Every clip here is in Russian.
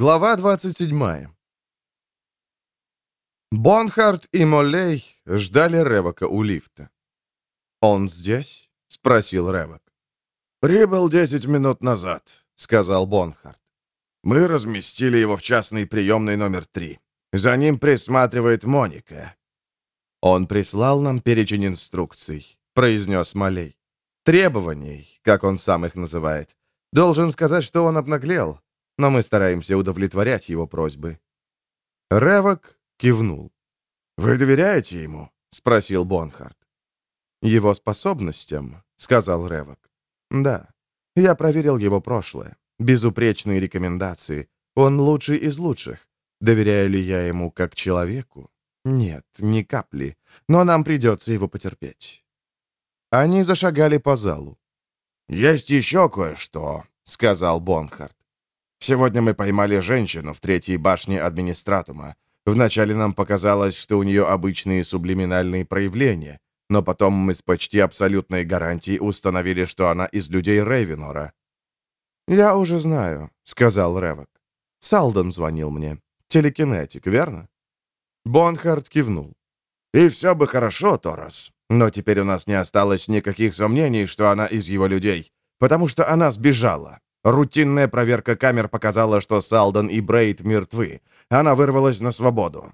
Глава 27. Бонхард и Моллей ждали Ревока у лифта. «Он здесь?» — спросил Ревок. «Прибыл десять минут назад», — сказал Бонхард. «Мы разместили его в частной приемной номер три. За ним присматривает Моника». «Он прислал нам перечень инструкций», — произнес Молей. «Требований, как он сам их называет. Должен сказать, что он обнаглел но мы стараемся удовлетворять его просьбы». Ревок кивнул. «Вы доверяете ему?» — спросил Бонхард. «Его способностям», — сказал Ревок. «Да, я проверил его прошлое. Безупречные рекомендации. Он лучший из лучших. Доверяю ли я ему как человеку? Нет, ни капли. Но нам придется его потерпеть». Они зашагали по залу. «Есть еще кое-что», — сказал Бонхард. Сегодня мы поймали женщину в третьей башне администратума. Вначале нам показалось, что у нее обычные сублиминальные проявления, но потом мы с почти абсолютной гарантией установили, что она из людей Рейвенора. «Я уже знаю», — сказал Ревок. «Салден звонил мне. Телекинетик, верно?» Бонхард кивнул. «И все бы хорошо, Торос, но теперь у нас не осталось никаких сомнений, что она из его людей, потому что она сбежала. Рутинная проверка камер показала, что Салден и Брейд мертвы. Она вырвалась на свободу.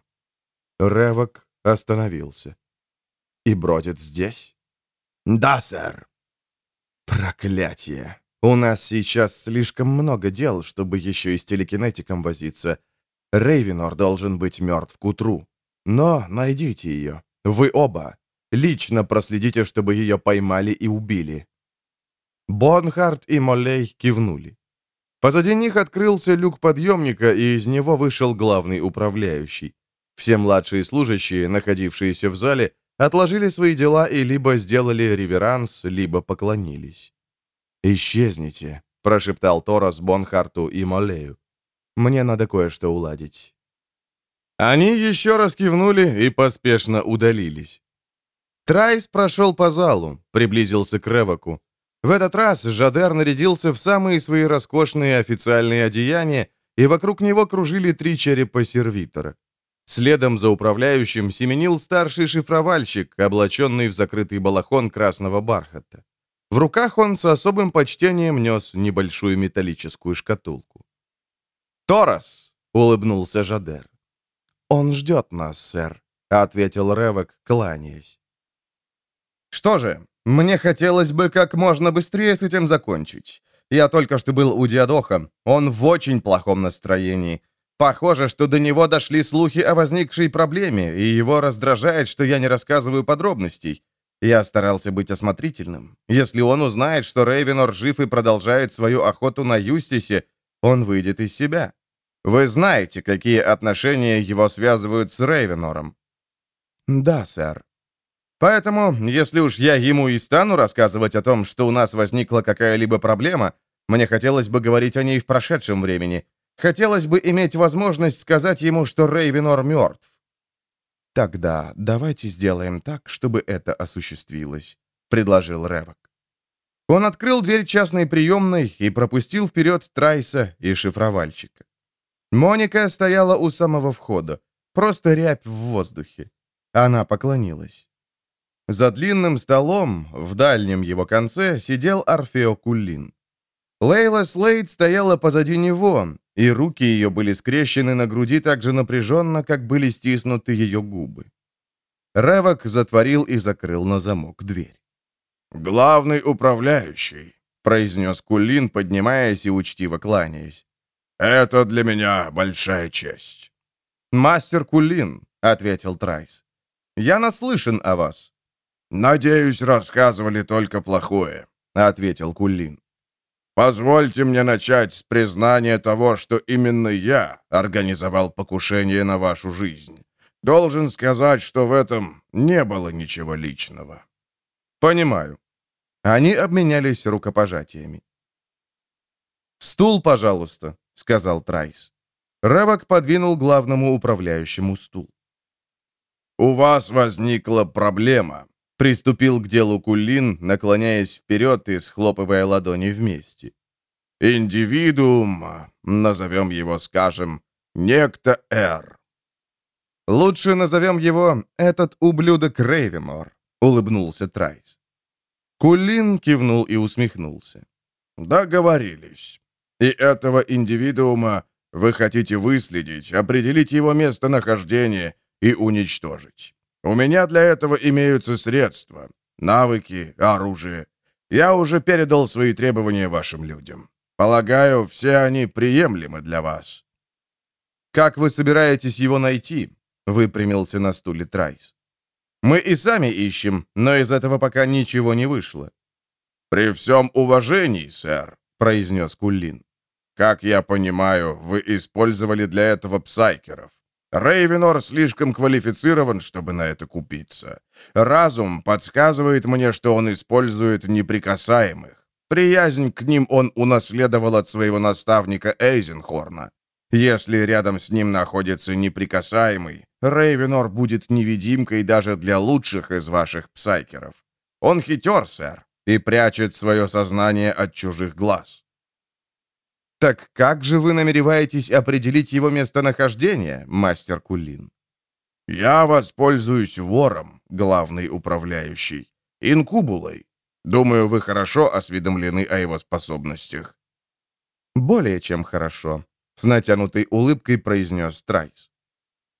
Ревок остановился. «И бродит здесь?» «Да, сэр». «Проклятие! У нас сейчас слишком много дел, чтобы еще и с телекинетиком возиться. Рейвенор должен быть мертв к утру. Но найдите ее. Вы оба. Лично проследите, чтобы ее поймали и убили. Бонхард и Моллей кивнули. Позади них открылся люк подъемника, и из него вышел главный управляющий. Все младшие служащие, находившиеся в зале, отложили свои дела и либо сделали реверанс, либо поклонились. «Исчезните», — прошептал Торас Бонхарту и Моллею. «Мне надо кое-что уладить». Они еще раз кивнули и поспешно удалились. Трайс прошел по залу, приблизился к Реваку. В этот раз Жадер нарядился в самые свои роскошные официальные одеяния, и вокруг него кружили три черепа сервитора. Следом за управляющим семенил старший шифровальщик, облаченный в закрытый балахон красного бархата. В руках он с особым почтением нес небольшую металлическую шкатулку. «Торос!» — улыбнулся Жадер. «Он ждет нас, сэр», — ответил Ревок, кланяясь. «Что же, мне хотелось бы как можно быстрее с этим закончить. Я только что был у Диадоха. Он в очень плохом настроении. Похоже, что до него дошли слухи о возникшей проблеме, и его раздражает, что я не рассказываю подробностей. Я старался быть осмотрительным. Если он узнает, что Рейвенор жив и продолжает свою охоту на Юстисе, он выйдет из себя. Вы знаете, какие отношения его связывают с Рейвенором?» «Да, сэр», Поэтому, если уж я ему и стану рассказывать о том, что у нас возникла какая-либо проблема, мне хотелось бы говорить о ней в прошедшем времени. Хотелось бы иметь возможность сказать ему, что Рейвенор мертв. «Тогда давайте сделаем так, чтобы это осуществилось», — предложил Ревок. Он открыл дверь частной приемной и пропустил вперед Трайса и шифровальщика. Моника стояла у самого входа, просто рябь в воздухе. Она поклонилась. За длинным столом, в дальнем его конце, сидел Орфео Куллин. Лейла Слейд стояла позади него, и руки ее были скрещены на груди так же напряженно, как были стиснуты ее губы. Ревок затворил и закрыл на замок дверь. «Главный управляющий», — произнес Кулин, поднимаясь и учтиво кланяясь. «Это для меня большая честь». «Мастер Кулин», — ответил Трайс. «Я наслышан о вас. «Надеюсь, рассказывали только плохое», — ответил Кулин. «Позвольте мне начать с признания того, что именно я организовал покушение на вашу жизнь. Должен сказать, что в этом не было ничего личного». «Понимаю». Они обменялись рукопожатиями. «Стул, пожалуйста», — сказал Трайс. Ревок подвинул главному управляющему стул. «У вас возникла проблема», Приступил к делу Кулин, наклоняясь вперед и схлопывая ладони вместе. Индивидуум, назовем его, скажем, некто Р. «Лучше назовем его «этот ублюдок Рейвенор», — улыбнулся Трайс. Кулин кивнул и усмехнулся. «Договорились. И этого индивидуума вы хотите выследить, определить его местонахождение и уничтожить. У меня для этого имеются средства, навыки, оружие. Я уже передал свои требования вашим людям. Полагаю, все они приемлемы для вас». «Как вы собираетесь его найти?» — выпрямился на стуле Трайс. «Мы и сами ищем, но из этого пока ничего не вышло». «При всем уважении, сэр», — произнес Кулин. «Как я понимаю, вы использовали для этого псайкеров. Рейвенор слишком квалифицирован, чтобы на это купиться. Разум подсказывает мне, что он использует неприкасаемых. Приязнь к ним он унаследовал от своего наставника Эйзенхорна. Если рядом с ним находится неприкасаемый, Рейвенор будет невидимкой даже для лучших из ваших псайкеров. Он хитер, сэр, и прячет свое сознание от чужих глаз. Так как же вы намереваетесь определить его местонахождение, мастер Кулин? Я воспользуюсь вором, главный управляющий, инкубулой. Думаю, вы хорошо осведомлены о его способностях. Более чем хорошо, с натянутой улыбкой произнес Трайс.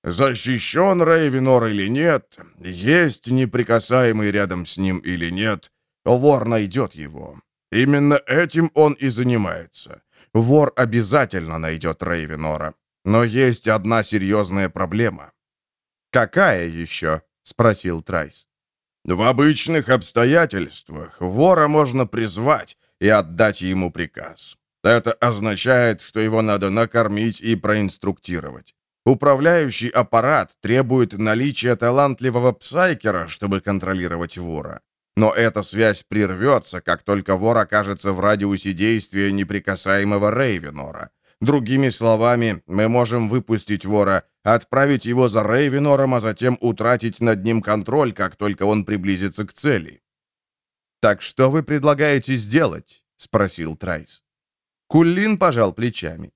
Защищен Рейвенор или нет, есть неприкасаемый рядом с ним или нет, вор найдет его. Именно этим он и занимается. Вор обязательно найдет Рейвенора. Но есть одна серьезная проблема. «Какая еще?» — спросил Трайс. В обычных обстоятельствах вора можно призвать и отдать ему приказ. Это означает, что его надо накормить и проинструктировать. Управляющий аппарат требует наличия талантливого псайкера, чтобы контролировать вора. Но эта связь прервется, как только вор окажется в радиусе действия неприкасаемого Рейвенора. Другими словами, мы можем выпустить вора, отправить его за Рейвенором, а затем утратить над ним контроль, как только он приблизится к цели. «Так что вы предлагаете сделать?» — спросил Трайс. Кулин пожал плечами.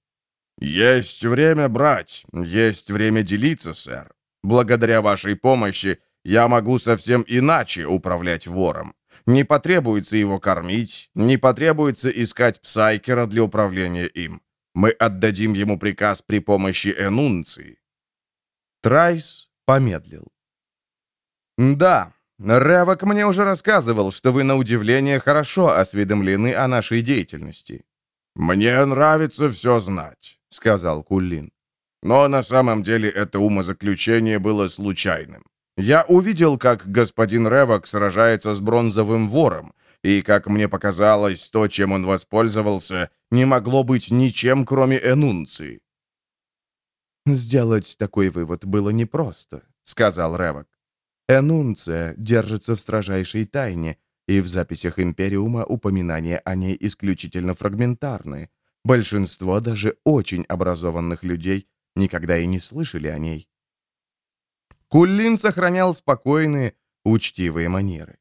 «Есть время брать, есть время делиться, сэр. Благодаря вашей помощи я могу совсем иначе управлять вором. Не потребуется его кормить, не потребуется искать псайкера для управления им. Мы отдадим ему приказ при помощи энунции». Трайс помедлил. «Да, Ревок мне уже рассказывал, что вы на удивление хорошо осведомлены о нашей деятельности». «Мне нравится все знать», — сказал Кулин. «Но на самом деле это умозаключение было случайным. Я увидел, как господин Ревок сражается с бронзовым вором, и, как мне показалось, то, чем он воспользовался, не могло быть ничем, кроме энунции». «Сделать такой вывод было непросто», — сказал Ревок. «Энунция держится в строжайшей тайне, и в записях Империума упоминания о ней исключительно фрагментарны. Большинство даже очень образованных людей никогда и не слышали о ней. Куллин сохранял спокойные, учтивые манеры.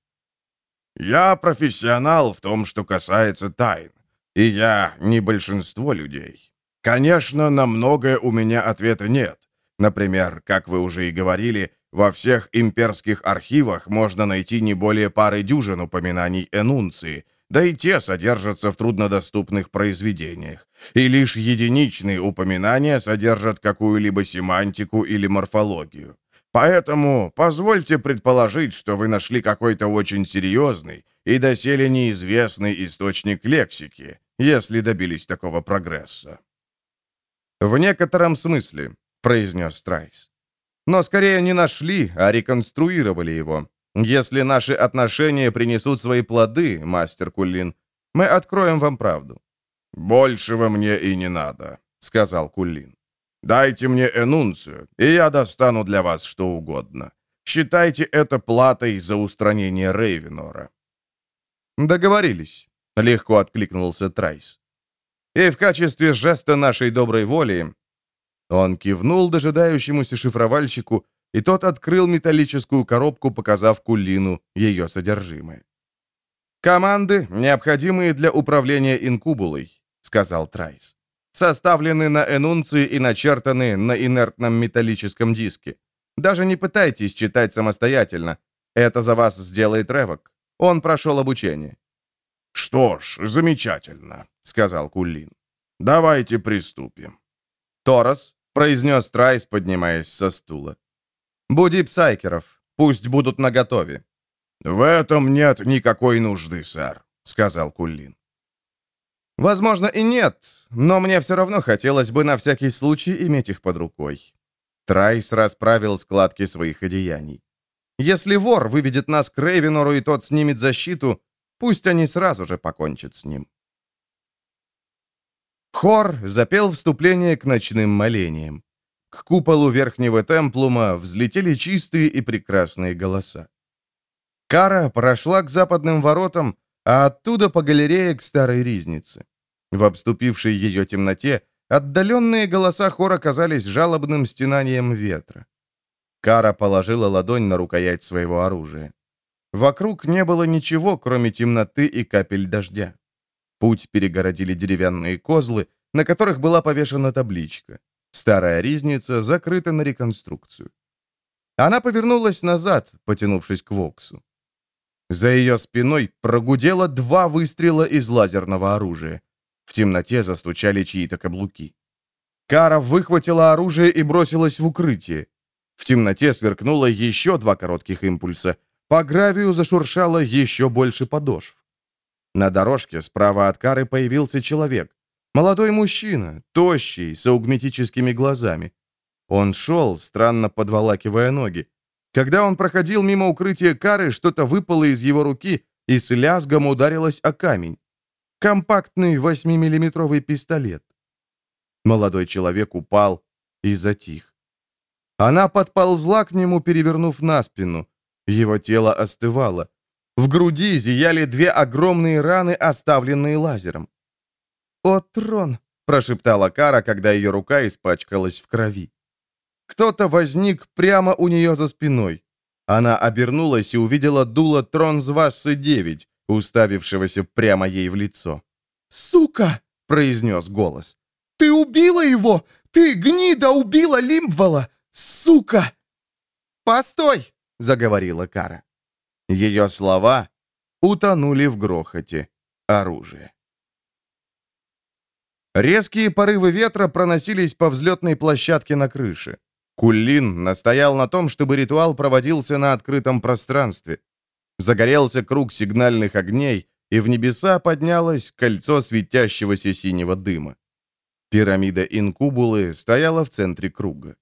«Я профессионал в том, что касается тайн, и я не большинство людей. Конечно, на многое у меня ответа нет. Например, как вы уже и говорили, во всех имперских архивах можно найти не более пары дюжин упоминаний энунции, да и те содержатся в труднодоступных произведениях. И лишь единичные упоминания содержат какую-либо семантику или морфологию. Поэтому позвольте предположить, что вы нашли какой-то очень серьезный и доселе неизвестный источник лексики, если добились такого прогресса. «В некотором смысле», — произнес Трайс. Но скорее не нашли, а реконструировали его. Если наши отношения принесут свои плоды, мастер Кулин, мы откроем вам правду». «Большего мне и не надо», — сказал Кулин. «Дайте мне энунцию, и я достану для вас что угодно. Считайте это платой за устранение Рейвенора». «Договорились», — легко откликнулся Трайс. «И в качестве жеста нашей доброй воли он кивнул дожидающемуся шифровальщику, и тот открыл металлическую коробку, показав Кулину ее содержимое. «Команды, необходимые для управления инкубулой», — сказал Трайс. «Составлены на энунции и начертаны на инертном металлическом диске. Даже не пытайтесь читать самостоятельно. Это за вас сделает Ревок. Он прошел обучение». «Что ж, замечательно», — сказал Кулин. «Давайте приступим». «Торос», — произнес Трайс, поднимаясь со стула. «Буди псайкеров. Пусть будут наготове». «В этом нет никакой нужды, сэр», — сказал Кулин. «Возможно, и нет, но мне все равно хотелось бы на всякий случай иметь их под рукой». Трайс расправил складки своих одеяний. «Если вор выведет нас к Рейвенору и тот снимет защиту, пусть они сразу же покончат с ним». Хор запел вступление к ночным молениям. К куполу верхнего темплума взлетели чистые и прекрасные голоса. Кара прошла к западным воротам, а оттуда по галерее к старой ризнице. В обступившей ее темноте отдаленные голоса хора казались жалобным стенанием ветра. Кара положила ладонь на рукоять своего оружия. Вокруг не было ничего, кроме темноты и капель дождя. Путь перегородили деревянные козлы, на которых была повешена табличка. Старая ризница закрыта на реконструкцию. Она повернулась назад, потянувшись к Воксу. За ее спиной прогудело два выстрела из лазерного оружия. Темноте застучали чьи-то каблуки. Кара выхватила оружие и бросилась в укрытие. В темноте сверкнуло еще два коротких импульса. По гравию зашуршало еще больше подошв. На дорожке справа от Кары появился человек. Молодой мужчина, тощий, с аугметическими глазами. Он шел, странно подволакивая ноги. Когда он проходил мимо укрытия Кары, что-то выпало из его руки и с лязгом ударилось о камень. Компактный 8-миллиметровый пистолет. Молодой человек упал и затих. Она подползла к нему, перевернув на спину. Его тело остывало. В груди зияли две огромные раны, оставленные лазером. «О, трон!» — прошептала Кара, когда ее рука испачкалась в крови. Кто-то возник прямо у нее за спиной. Она обернулась и увидела дуло Тронзвассы-9, уставившегося прямо ей в лицо. «Сука!» — произнес голос. «Ты убила его! Ты, гнида, убила Лимбвала! Сука!» «Постой!» — заговорила Кара. Ее слова утонули в грохоте оружия. Резкие порывы ветра проносились по взлетной площадке на крыше. Кулин настоял на том, чтобы ритуал проводился на открытом пространстве. Загорелся круг сигнальных огней, и в небеса поднялось кольцо светящегося синего дыма. Пирамида Инкубулы стояла в центре круга.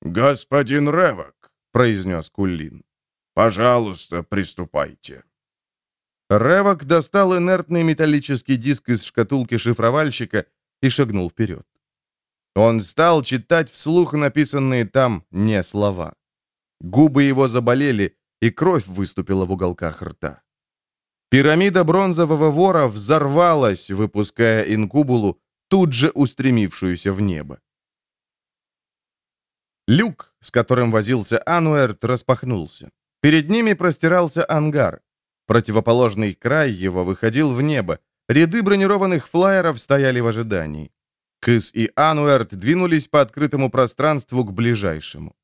«Господин Ревок», — произнес Кулин, — «пожалуйста, приступайте». Ревок достал инертный металлический диск из шкатулки шифровальщика и шагнул вперед. Он стал читать вслух написанные там не слова. Губы его заболели, и кровь выступила в уголках рта. Пирамида бронзового вора взорвалась, выпуская инкубулу, тут же устремившуюся в небо. Люк, с которым возился Ануэрт, распахнулся. Перед ними простирался ангар. Противоположный край его выходил в небо. Ряды бронированных флайеров стояли в ожидании. Кыс и Ануэрт двинулись по открытому пространству к ближайшему.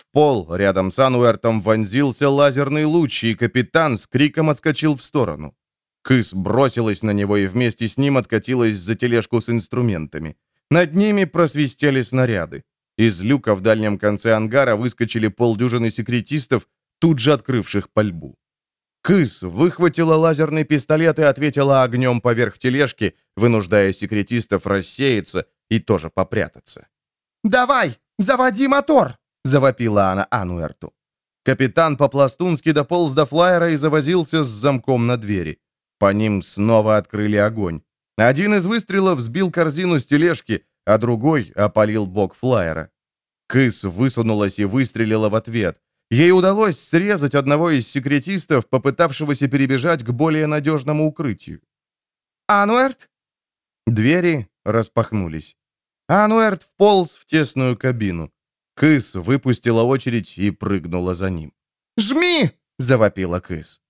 В пол рядом с Ануэртом вонзился лазерный луч, и капитан с криком отскочил в сторону. Кыс бросилась на него и вместе с ним откатилась за тележку с инструментами. Над ними просвистели снаряды. Из люка в дальнем конце ангара выскочили полдюжины секретистов, тут же открывших пальбу. Кыс выхватила лазерный пистолет и ответила огнем поверх тележки, вынуждая секретистов рассеяться и тоже попрятаться. «Давай, заводи мотор!» — завопила она Ануэрту. Капитан по-пластунски дополз до флайера и завозился с замком на двери. По ним снова открыли огонь. Один из выстрелов сбил корзину с тележки, а другой опалил бок флайера. Кыс высунулась и выстрелила в ответ. Ей удалось срезать одного из секретистов, попытавшегося перебежать к более надежному укрытию. «Ануэрт?» Двери распахнулись. Ануэрт вполз в тесную кабину. Кыс выпустила очередь и прыгнула за ним. «Жми!» — завопила Кыс.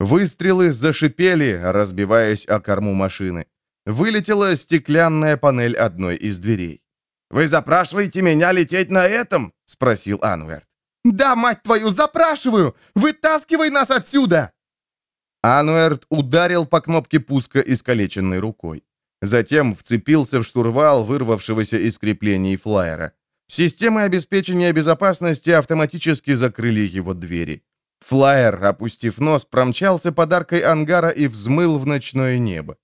Выстрелы зашипели, разбиваясь о корму машины. вылетела стеклянная панель одной из дверей. «Вы запрашиваете меня лететь на этом?» — спросил Анверт. «Да, мать твою, запрашиваю! Вытаскивай нас отсюда!» Ануэрт ударил по кнопке пуска искалеченной рукой. Затем вцепился в штурвал вырвавшегося из креплений флайера. Системы обеспечения безопасности автоматически закрыли его двери. Флайер, опустив нос, промчался подаркой ангара и взмыл в ночное небо.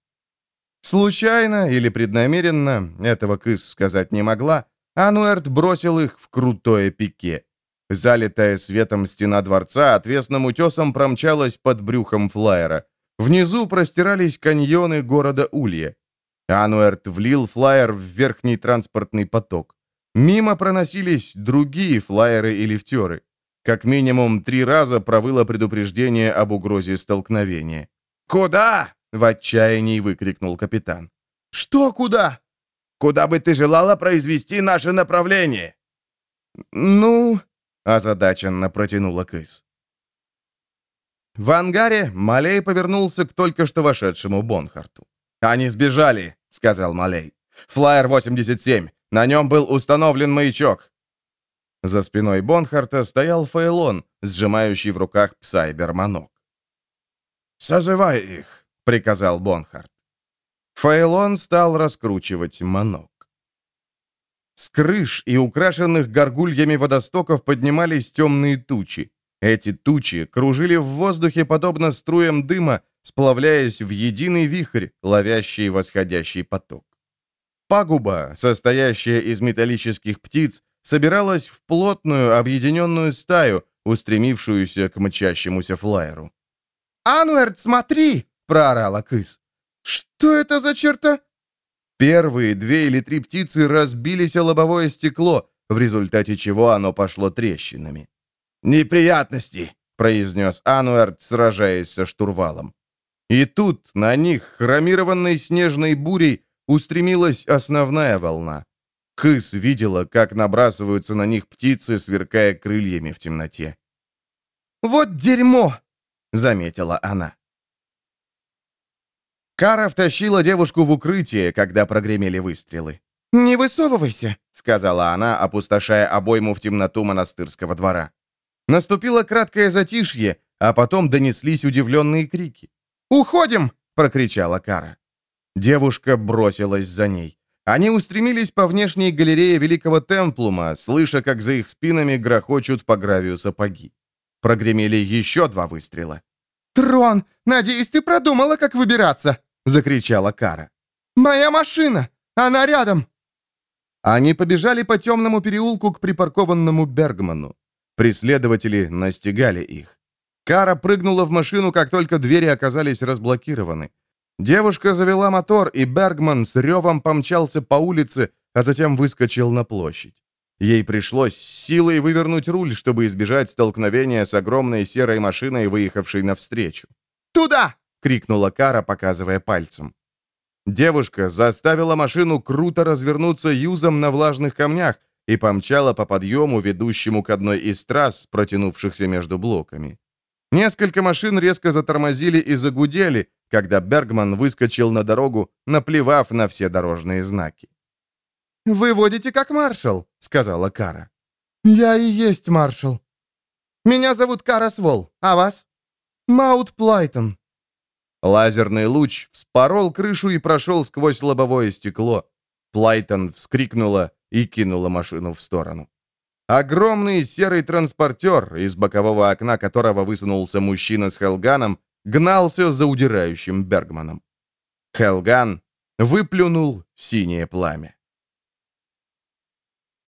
Случайно или преднамеренно, этого Кыс сказать не могла, Ануэрт бросил их в крутое пике. Залитая светом стена дворца отвесным утесом промчалась под брюхом флайера. Внизу простирались каньоны города Улья. Ануэрт влил флайер в верхний транспортный поток. Мимо проносились другие флайеры и лифтеры. Как минимум три раза провыло предупреждение об угрозе столкновения. «Куда?» — в отчаянии выкрикнул капитан. «Что куда?» «Куда бы ты желала произвести наше направление?» «Ну...» — озадаченно протянула Кыс. В ангаре Малей повернулся к только что вошедшему Бонхарту. «Они сбежали», — сказал Малей. «Флайер 87. На нем был установлен маячок». За спиной Бонхарта стоял Фейлон, сжимающий в руках псайберманок. «Созывай их», — приказал Бонхарт. Фейлон стал раскручивать манок. С крыш и украшенных горгульями водостоков поднимались темные тучи. Эти тучи кружили в воздухе подобно струям дыма, сплавляясь в единый вихрь, ловящий восходящий поток. Пагуба, состоящая из металлических птиц, собиралась в плотную объединенную стаю, устремившуюся к мчащемуся флайеру. «Ануэрт, смотри!» — проорала Кыс. «Что это за черта?» Первые две или три птицы разбились о лобовое стекло, в результате чего оно пошло трещинами. «Неприятности!» — произнес Ануэрт, сражаясь со штурвалом. И тут на них, хромированной снежной бурей, устремилась основная волна. Кыс видела, как набрасываются на них птицы, сверкая крыльями в темноте. «Вот дерьмо!» — заметила она. Кара втащила девушку в укрытие, когда прогремели выстрелы. «Не высовывайся», — сказала она, опустошая обойму в темноту монастырского двора. Наступило краткое затишье, а потом донеслись удивленные крики. «Уходим!» — прокричала Кара. Девушка бросилась за ней. Они устремились по внешней галерее Великого Темплума, слыша, как за их спинами грохочут по гравию сапоги. Прогремели еще два выстрела. «Трон, надеюсь, ты продумала, как выбираться!» — закричала Кара. «Моя машина! Она рядом!» Они побежали по темному переулку к припаркованному Бергману. Преследователи настигали их. Кара прыгнула в машину, как только двери оказались разблокированы. Девушка завела мотор, и Бергман с ревом помчался по улице, а затем выскочил на площадь. Ей пришлось силой вывернуть руль, чтобы избежать столкновения с огромной серой машиной, выехавшей навстречу. «Туда!» — крикнула Кара, показывая пальцем. Девушка заставила машину круто развернуться юзом на влажных камнях и помчала по подъему, ведущему к одной из трасс, протянувшихся между блоками. Несколько машин резко затормозили и загудели, когда Бергман выскочил на дорогу, наплевав на все дорожные знаки. «Вы водите как маршал», — сказала Кара. «Я и есть маршал». «Меня зовут Кара Свол, а вас?» «Маут Плайтон». Лазерный луч вспорол крышу и прошел сквозь лобовое стекло. Плайтон вскрикнула и кинула машину в сторону. Огромный серый транспортер, из бокового окна которого высунулся мужчина с Хелганом, гнался за удирающим Бергманом. Хелган выплюнул синее пламя.